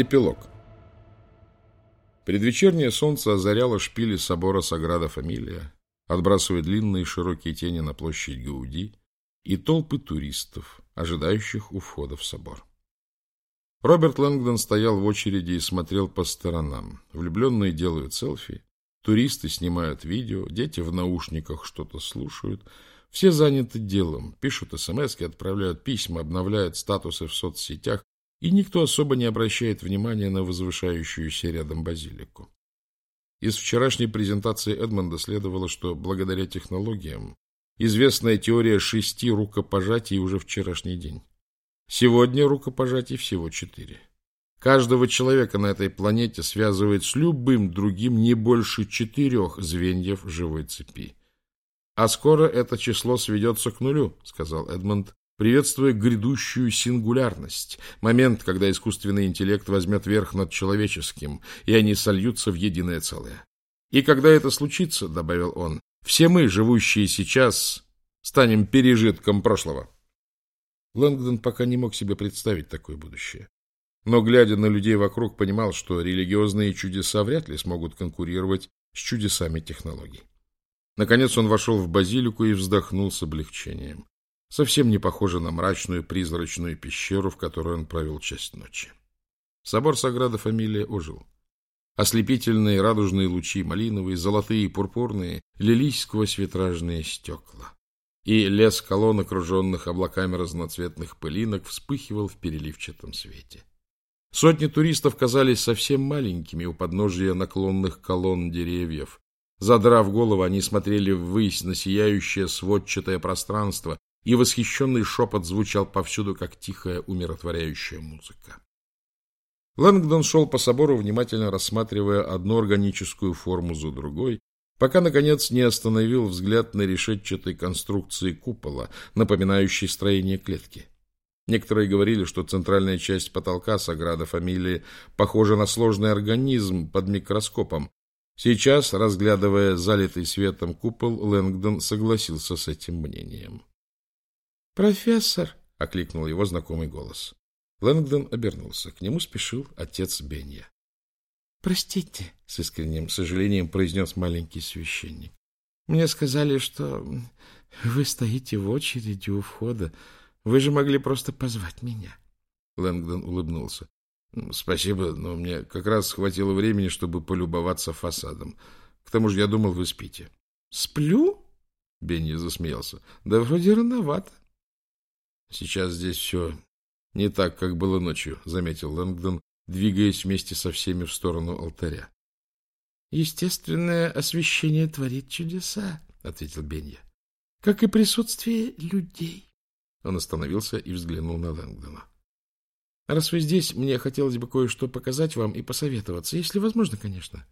Эпилог. Предвечернее солнце озаряло шпили собора Саграда Фамилия, отбрасывая длинные широкие тени на площадь Гауди и толпы туристов, ожидающих у входа в собор. Роберт Лэнгдон стоял в очереди и смотрел по сторонам. Влюбленные делают селфи, туристы снимают видео, дети в наушниках что-то слушают. Все заняты делом, пишут смс отправляют письма, обновляют статусы в соцсетях, и никто особо не обращает внимания на возвышающуюся рядом базилику. Из вчерашней презентации Эдмонда следовало, что благодаря технологиям известная теория шести рукопожатий уже вчерашний день. Сегодня рукопожатий всего четыре. Каждого человека на этой планете связывает с любым другим не больше четырех звеньев живой цепи. А скоро это число сведется к нулю, сказал Эдмонд, приветствуя грядущую сингулярность, момент, когда искусственный интеллект возьмет верх над человеческим, и они сольются в единое целое. И когда это случится, добавил он, все мы, живущие сейчас, станем пережитком прошлого. Лэнгдон пока не мог себе представить такое будущее. Но, глядя на людей вокруг, понимал, что религиозные чудеса вряд ли смогут конкурировать с чудесами технологий. Наконец он вошел в базилику и вздохнул с облегчением совсем не похоже на мрачную призрачную пещеру, в которой он провел часть ночи. Собор Саграда Фамилия ожил. Ослепительные радужные лучи, малиновые, золотые и пурпурные, лились сквозь витражные стекла. И лес колонн, окруженных облаками разноцветных пылинок, вспыхивал в переливчатом свете. Сотни туристов казались совсем маленькими у подножия наклонных колонн деревьев. Задрав голову, они смотрели ввысь на сияющее сводчатое пространство, и восхищенный шепот звучал повсюду, как тихая умиротворяющая музыка. Лэнгдон шел по собору, внимательно рассматривая одну органическую форму за другой, пока, наконец, не остановил взгляд на решетчатой конструкции купола, напоминающей строение клетки. Некоторые говорили, что центральная часть потолка Саграда Фамилии похожа на сложный организм под микроскопом. Сейчас, разглядывая залитый светом купол, Лэнгдон согласился с этим мнением. «Профессор!» — окликнул его знакомый голос. Лэнгдон обернулся. К нему спешил отец Бенья. «Простите», — с искренним сожалением произнес маленький священник. «Мне сказали, что вы стоите в очереди у входа. Вы же могли просто позвать меня». Лэнгдон улыбнулся. «Спасибо, но мне как раз хватило времени, чтобы полюбоваться фасадом. К тому же я думал, вы спите». «Сплю?» — Бенни засмеялся. «Да вроде рановато. Сейчас здесь все не так, как было ночью, — заметил Лэнгдон, двигаясь вместе со всеми в сторону алтаря. — Естественное освещение творит чудеса, — ответил Бенья, — как и присутствие людей. Он остановился и взглянул на Лэнгдона. — Раз вы здесь, мне хотелось бы кое-что показать вам и посоветоваться, если возможно, конечно.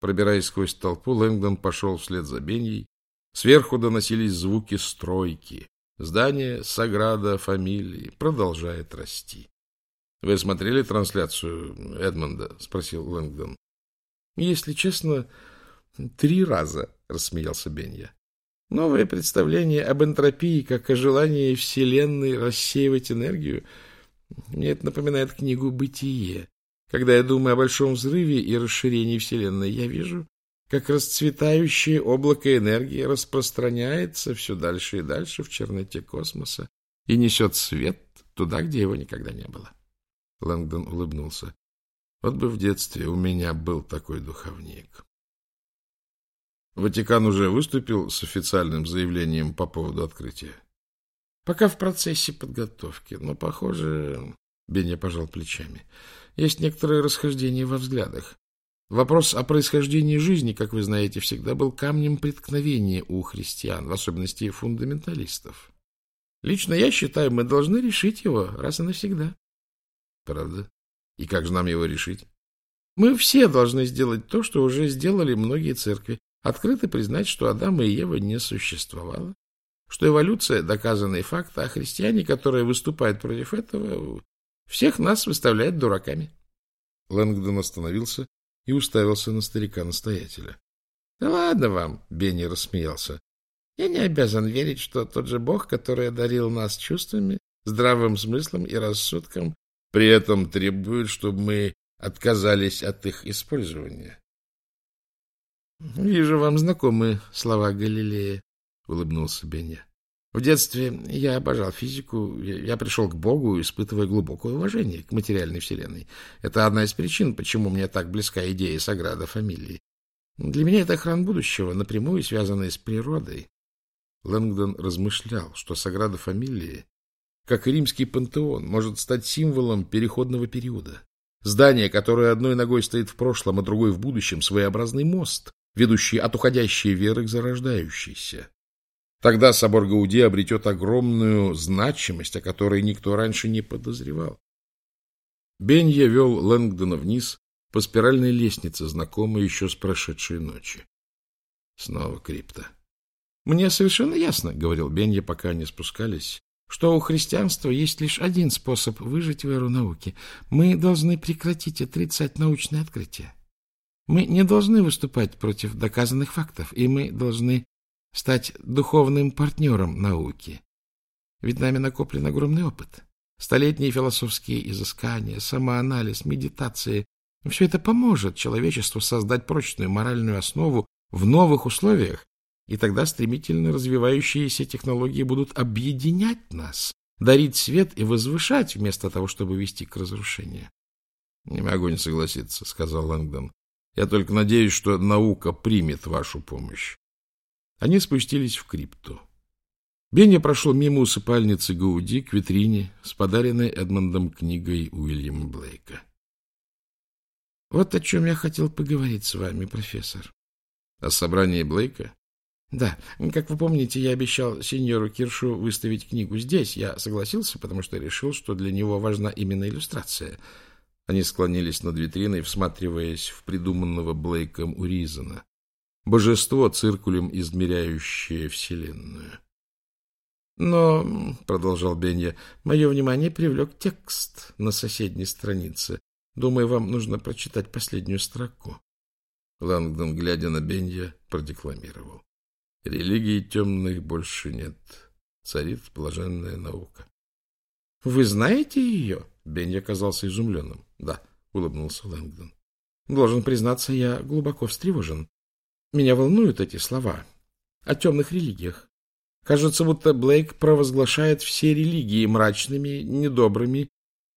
Пробираясь сквозь толпу, Лэнгдон пошел вслед за Беньей. Сверху доносились звуки стройки. Здание Саграда Фамилии продолжает расти. — Вы смотрели трансляцию Эдмонда? — спросил Лэнгдон. — Если честно, три раза, — рассмеялся Бенья. Новое представление об энтропии как о желании Вселенной рассеивать энергию. Мне это напоминает книгу «Бытие». Когда я думаю о большом взрыве и расширении Вселенной, я вижу как расцветающее облако энергии распространяется все дальше и дальше в черноте космоса и несет свет туда, где его никогда не было. Лэнгдон улыбнулся. Вот бы в детстве у меня был такой духовник. Ватикан уже выступил с официальным заявлением по поводу открытия. Пока в процессе подготовки, но, похоже, Беня пожал плечами. Есть некоторые расхождения во взглядах. Вопрос о происхождении жизни, как вы знаете, всегда был камнем преткновения у христиан, в особенности фундаменталистов. Лично я считаю, мы должны решить его раз и навсегда. Правда? И как же нам его решить? Мы все должны сделать то, что уже сделали многие церкви. Открыто признать, что Адама и Ева не существовало. Что эволюция – доказанный факт, а христиане, которые выступают против этого, всех нас выставляют дураками. Лэнгдон остановился и уставился на старика-настоятеля. — Да ладно вам, — Бенни рассмеялся. — Я не обязан верить, что тот же Бог, который одарил нас чувствами, здравым смыслом и рассудком, При этом требуют, чтобы мы отказались от их использования. — Вижу, вам знакомы слова Галилея, — улыбнулся Бенья. В детстве я обожал физику, я пришел к Богу, испытывая глубокое уважение к материальной вселенной. Это одна из причин, почему мне так близка идея Саграда Фамилии. Для меня это охрана будущего, напрямую связанная с природой. Лэнгдон размышлял, что Саграда Фамилии, как и римский пантеон, может стать символом переходного периода. Здание, которое одной ногой стоит в прошлом, а другой в будущем, своеобразный мост, ведущий от уходящей веры к зарождающейся. Тогда собор Гауди обретет огромную значимость, о которой никто раньше не подозревал. Бенья вел Лэнгдона вниз по спиральной лестнице, знакомой еще с прошедшей ночи. Снова крипта. — Мне совершенно ясно, — говорил Бенья, пока они спускались, — что у христианства есть лишь один способ выжить в эру науки. Мы должны прекратить отрицать научные открытия. Мы не должны выступать против доказанных фактов, и мы должны стать духовным партнером науки. Ведь нами накоплен огромный опыт. Столетние философские изыскания, самоанализ, медитации — все это поможет человечеству создать прочную моральную основу в новых условиях, и тогда стремительно развивающиеся технологии будут объединять нас, дарить свет и возвышать, вместо того, чтобы вести к разрушению. — Не могу не согласиться, — сказал Лэнгдон. — Я только надеюсь, что наука примет вашу помощь. Они спустились в крипту. Бенни прошел мимо усыпальницы Гауди к витрине с подаренной Эдмондом книгой Уильяма Блейка. — Вот о чем я хотел поговорить с вами, профессор. — О собрании Блейка? — Да. Как вы помните, я обещал сеньору Киршу выставить книгу здесь. Я согласился, потому что решил, что для него важна именно иллюстрация. Они склонились над витриной, всматриваясь в придуманного Блейком Уризана божество, циркулем измеряющее Вселенную. Но, — продолжал Бенья, — мое внимание привлек текст на соседней странице. Думаю, вам нужно прочитать последнюю строку. Лангдон, глядя на Бенья, продекламировал. Религии темных больше нет. Царит блаженная наука. — Вы знаете ее? Бенья казался изумленным. — Да, — улыбнулся Лэнгдон. — Должен признаться, я глубоко встревожен. Меня волнуют эти слова о темных религиях. Кажется, будто Блейк провозглашает все религии мрачными, недобрыми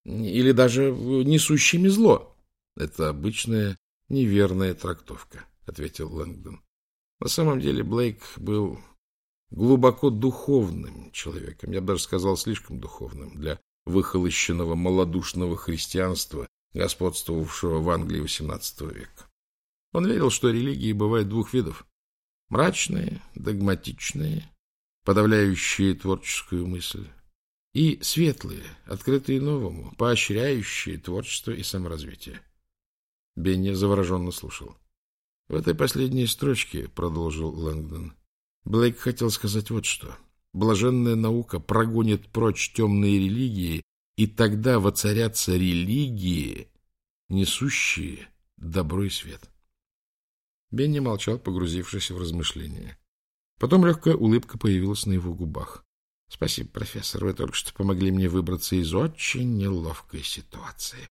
или даже несущими зло. Это обычная неверная трактовка, ответил Лэнгдон. На самом деле Блейк был глубоко духовным человеком, я бы даже сказал, слишком духовным для выхолощенного малодушного христианства, господствовавшего в Англии XVIII века. Он верил, что религии бывают двух видов. Мрачные, догматичные, подавляющие творческую мысль, и светлые, открытые новому, поощряющие творчество и саморазвитие. Бенни завороженно слушал. В этой последней строчке, продолжил Лэнгдон, Блейк хотел сказать вот что. Блаженная наука прогонит прочь темные религии, и тогда воцарятся религии, несущие добро и свет. Бенни молчал, погрузившись в размышления. Потом легкая улыбка появилась на его губах. — Спасибо, профессор, вы только что помогли мне выбраться из очень неловкой ситуации.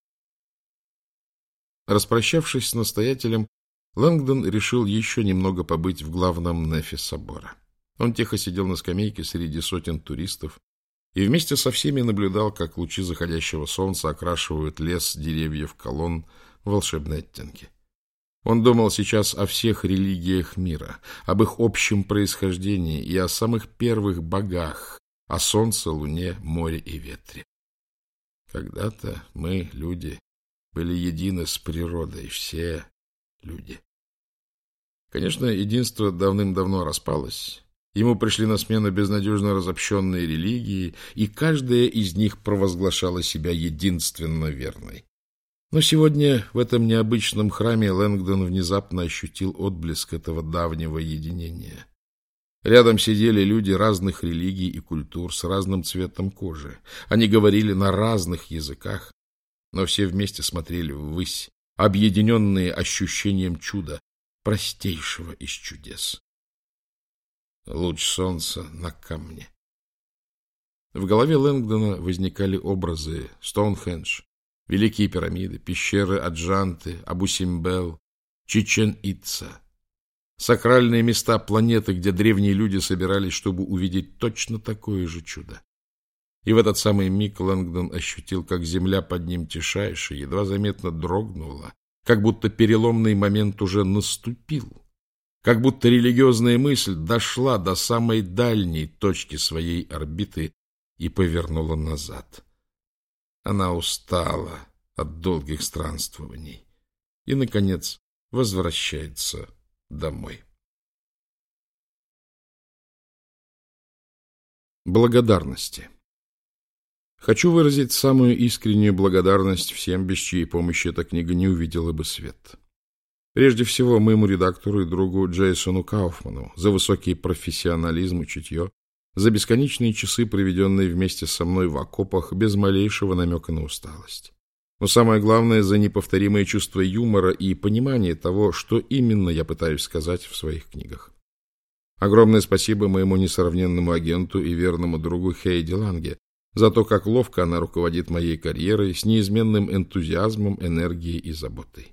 Распрощавшись с настоятелем, Лэнгдон решил еще немного побыть в главном нефе собора. Он тихо сидел на скамейке среди сотен туристов и вместе со всеми наблюдал, как лучи заходящего солнца окрашивают лес деревьев колонн в волшебные оттенки. Он думал сейчас о всех религиях мира, об их общем происхождении и о самых первых богах, о солнце, луне, море и ветре. Когда-то мы, люди, были едины с природой, все люди. Конечно, единство давным-давно распалось. Ему пришли на смену безнадежно разобщенные религии, и каждая из них провозглашала себя единственно верной. Но сегодня в этом необычном храме Лэнгдон внезапно ощутил отблеск этого давнего единения. Рядом сидели люди разных религий и культур с разным цветом кожи. Они говорили на разных языках, но все вместе смотрели ввысь, объединенные ощущением чуда, простейшего из чудес. Луч солнца на камне. В голове Лэнгдона возникали образы Стоунхендж, Великие пирамиды, пещеры Аджанты, Абу-Симбел, Чичен-Итца. Сакральные места планеты, где древние люди собирались, чтобы увидеть точно такое же чудо. И в этот самый миг Лэнгдон ощутил, как земля под ним тишайше, едва заметно дрогнула, как будто переломный момент уже наступил, как будто религиозная мысль дошла до самой дальней точки своей орбиты и повернула назад. Она устала от долгих странствований и, наконец, возвращается домой. Благодарности Хочу выразить самую искреннюю благодарность всем, без чьей помощи эта книга не увидела бы свет. Прежде всего, моему редактору и другу Джейсону Кауфману за высокий профессионализм и чутье, за бесконечные часы, проведенные вместе со мной в окопах, без малейшего намека на усталость. Но самое главное, за неповторимое чувство юмора и понимание того, что именно я пытаюсь сказать в своих книгах. Огромное спасибо моему несравненному агенту и верному другу Хейди Ланге за то, как ловко она руководит моей карьерой с неизменным энтузиазмом, энергией и заботой.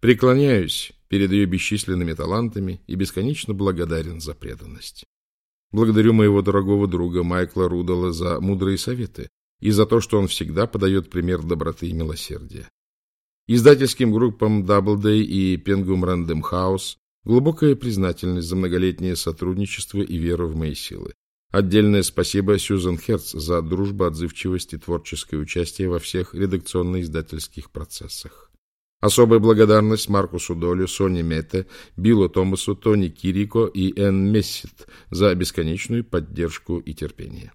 Преклоняюсь перед ее бесчисленными талантами и бесконечно благодарен за преданность. Благодарю моего дорогого друга Майкла Рудала за мудрые советы и за то, что он всегда подает пример доброты и милосердия. Издательским группам Doubleday и Penguin Random House глубокая признательность за многолетнее сотрудничество и веру в мои силы. Отдельное спасибо Сьюзен Херц за дружбу, отзывчивость и творческое участие во всех редакционно-издательских процессах. Особая благодарность Маркусу Долю, Соне Мете, Биллу Томасу, Тони Кирико и Энн Мессит за бесконечную поддержку и терпение.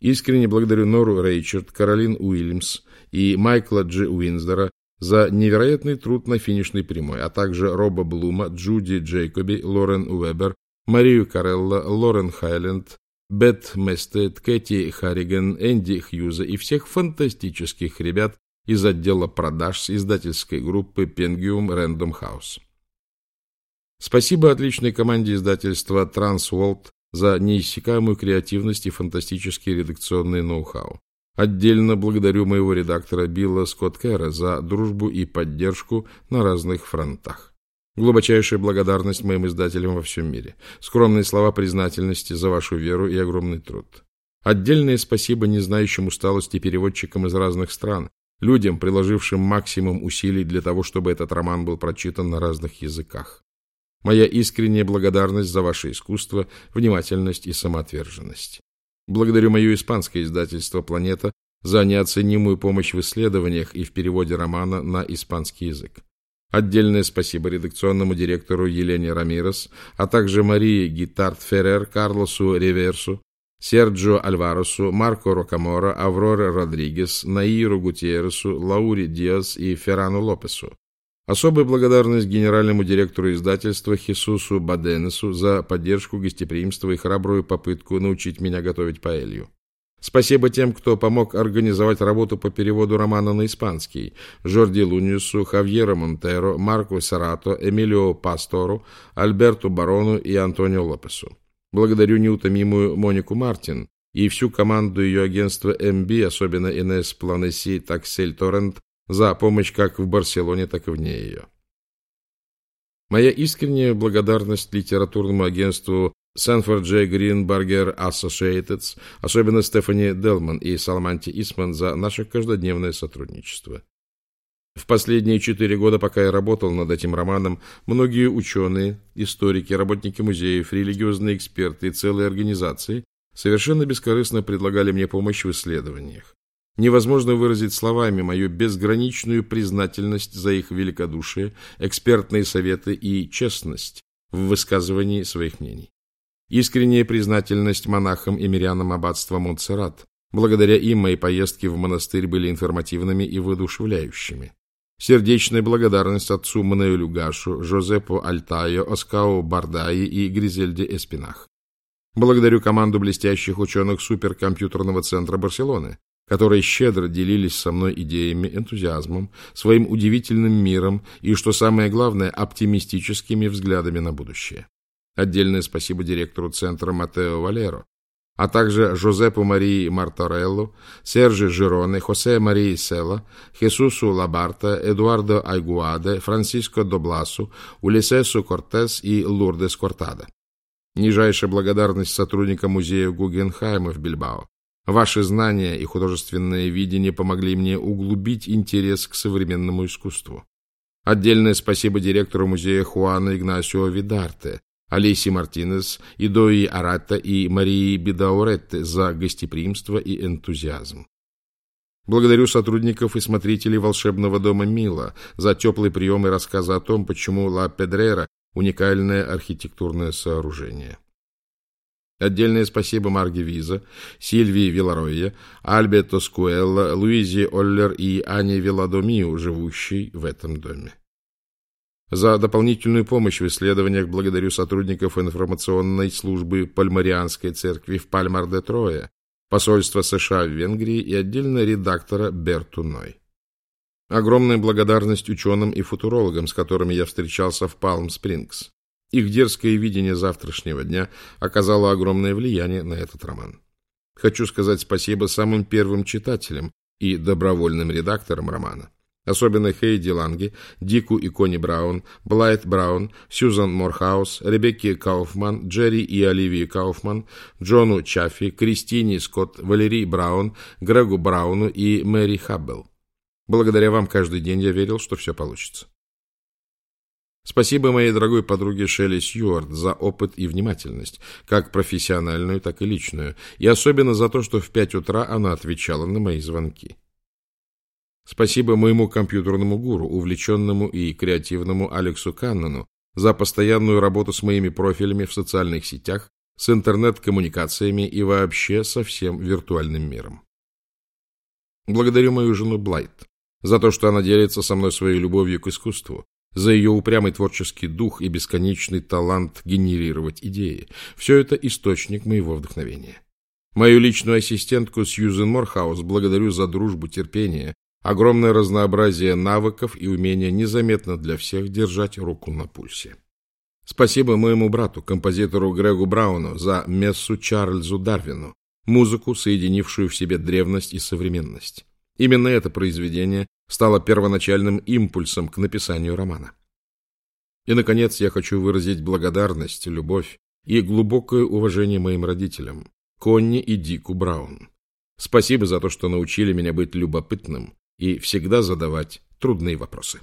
Искренне благодарю Нору Рейчард, Каролин Уильямс и Майкла Дж. Уинздера за невероятный труд на финишной прямой, а также Роба Блума, Джуди Джейкоби, Лорен Уэбер, Марию Карелла, Лорен Хайленд, Бет Местед, Кэти Харриган, Энди Хьюза и всех фантастических ребят, из отдела продаж с издательской группы Penguin Random House. Спасибо отличной команде издательства Transworld за неиссякаемую креативность и фантастический редакционный ноу-хау. Отдельно благодарю моего редактора Билла Скотт-Кэра за дружбу и поддержку на разных фронтах. Глубочайшая благодарность моим издателям во всем мире. Скромные слова признательности за вашу веру и огромный труд. Отдельное спасибо не знающим усталости переводчикам из разных стран, людям, приложившим максимум усилий для того, чтобы этот роман был прочитан на разных языках. Моя искренняя благодарность за ваше искусство, внимательность и самоотверженность. Благодарю мое испанское издательство «Планета» за неоценимую помощь в исследованиях и в переводе романа на испанский язык. Отдельное спасибо редакционному директору Елене Рамирес, а также Марии Гитарт Феррер, Карлосу Реверсу, Серджио Альваресу, Марко Рокамора, Авроре Родригес, Наиру Гутьерресу, Лаури Диас и Феррану Лопесу. Особая благодарность генеральному директору издательства Хисусу Баденесу за поддержку, гостеприимства и храбрую попытку научить меня готовить паэлью. Спасибо тем, кто помог организовать работу по переводу романа на испанский. Жорди Луниусу, Хавьеро Монтеро, Марко Сарато, Эмилио Пастору, Альберту Барону и Антонио Лопесу. Благодарю неутомимую Монику Мартин и всю команду ее агентства MB, особенно Инес Планеси Таксель Торрент, за помощь как в Барселоне, так и вне ее. Моя искренняя благодарность литературному агентству Sanford J. Greenberger Associates, особенно Стефани Делман и Салманти Исман за наше каждодневное сотрудничество. В последние четыре года, пока я работал над этим романом, многие ученые, историки, работники музеев, религиозные эксперты и целые организации совершенно бескорыстно предлагали мне помощь в исследованиях. Невозможно выразить словами мою безграничную признательность за их великодушие, экспертные советы и честность в высказывании своих мнений. Искренняя признательность монахам и мирянам аббатства Монтсеррат. Благодаря им мои поездки в монастырь были информативными и воодушевляющими. Сердечная благодарность отцу Мануэлю Гашу, Жозепу Альтайо, Оскао Бардаи и Гризельде Эспинах. Благодарю команду блестящих ученых суперкомпьютерного центра Барселоны, которые щедро делились со мной идеями, энтузиазмом, своим удивительным миром и, что самое главное, оптимистическими взглядами на будущее. Отдельное спасибо директору центра Матео Валеро, а также Жозепу Марии Мартореллу, Серджи Жироне, Хосе Марии Села, Хесусу Лабарта, Эдуардо Айгуаде, Франсиско Добласу, Улисесу Кортес и Лурдес Кортада. Нижайшая благодарность сотрудникам музея Гугенхайма в Бильбао. Ваши знания и художественное видение помогли мне углубить интерес к современному искусству. Отдельное спасибо директору музея Хуана Игнасио Видарте, Алиси Мартинес, Идои Арата и Марии Бедауретте за гостеприимство и энтузиазм. Благодарю сотрудников и смотрителей волшебного дома Мила за теплый прием и рассказы о том, почему Ла Педрера – уникальное архитектурное сооружение. Отдельное спасибо Марге Виза, Сильвии Виларойе, Альбе Тоскуэлла, Луизе Оллер и Ане Виладомию, живущей в этом доме. За дополнительную помощь в исследованиях благодарю сотрудников информационной службы Пальмарианской церкви в Пальмар-де-Трое, посольства США в Венгрии и отдельно редактора Берту Ной. Огромная благодарность ученым и футурологам, с которыми я встречался в Палм-Спрингс. Их дерзкое видение завтрашнего дня оказало огромное влияние на этот роман. Хочу сказать спасибо самым первым читателям и добровольным редакторам романа особенно Хейди Ланге, Дику и Кони Браун, Блайт Браун, Сьюзан Морхаус, Ребекке Кауфман, Джерри и Оливии Кауфман, Джону Чаффи, Кристине Скотт, Валерии Браун, Грегу Брауну и Мэри Хаббелл. Благодаря вам каждый день я верил, что все получится. Спасибо моей дорогой подруге Шелли Сьюарт за опыт и внимательность, как профессиональную, так и личную, и особенно за то, что в пять утра она отвечала на мои звонки. Спасибо моему компьютерному гуру, увлеченному и креативному Алексу Каннону, за постоянную работу с моими профилями в социальных сетях, с интернет-коммуникациями и вообще со всем виртуальным миром. Благодарю мою жену Блайт за то, что она делится со мной своей любовью к искусству, за ее упрямый творческий дух и бесконечный талант генерировать идеи. Все это источник моего вдохновения. Мою личную ассистентку Сьюзен Морхаус благодарю за дружбу, терпение, огромное разнообразие навыков и умение незаметно для всех держать руку на пульсе. Спасибо моему брату, композитору Грегу Брауну, за мессу Чарльзу Дарвину, музыку, соединившую в себе древность и современность. Именно это произведение стало первоначальным импульсом к написанию романа. И, наконец, я хочу выразить благодарность, любовь и глубокое уважение моим родителям, Конни и Дику Браун. Спасибо за то, что научили меня быть любопытным, и всегда задавать трудные вопросы.